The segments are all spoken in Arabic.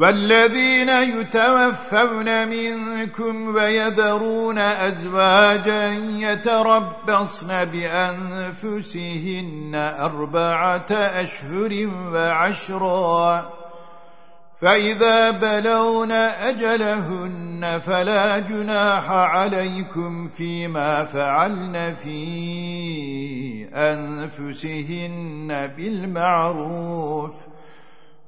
والذين يتوفون منكم ويذرون أزواجا يتربصن بأنفسهن أربعة أشهر وعشرا فإذا بلون أجلهن فلا جناح عليكم فيما فعلن في أنفسهن بالمعروف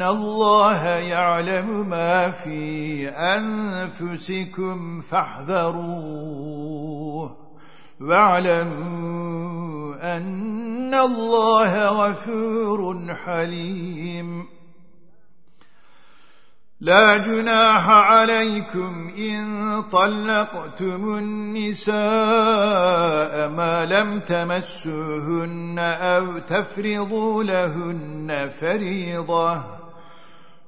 إن الله يعلم ما في أنفسكم فاحذروه واعلموا أن الله غفور حليم لا جناح عليكم إن طلقتم النساء ما لم تمسوهن أو تفرضوا لهن فريضة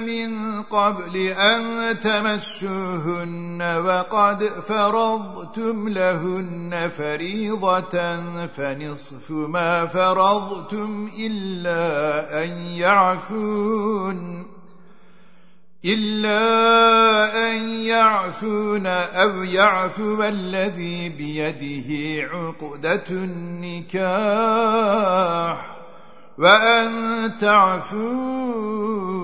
مِن قَبْلِ أَن تَمَسُّوهُنَّ وَقَدْ فَرَضْتُمْ لَهُنَّ فَرِيضَةً فَنِصْفُ مَا فَرَضْتُمْ إِلَّا أَن يَعْفُونَ إِلَّا أَن يَعْفُونَ أَوْ يَعْفُوَ الَّذِي بِيَدِهِ عُقْدَةُ النِّكَاحِ وأن تعفوا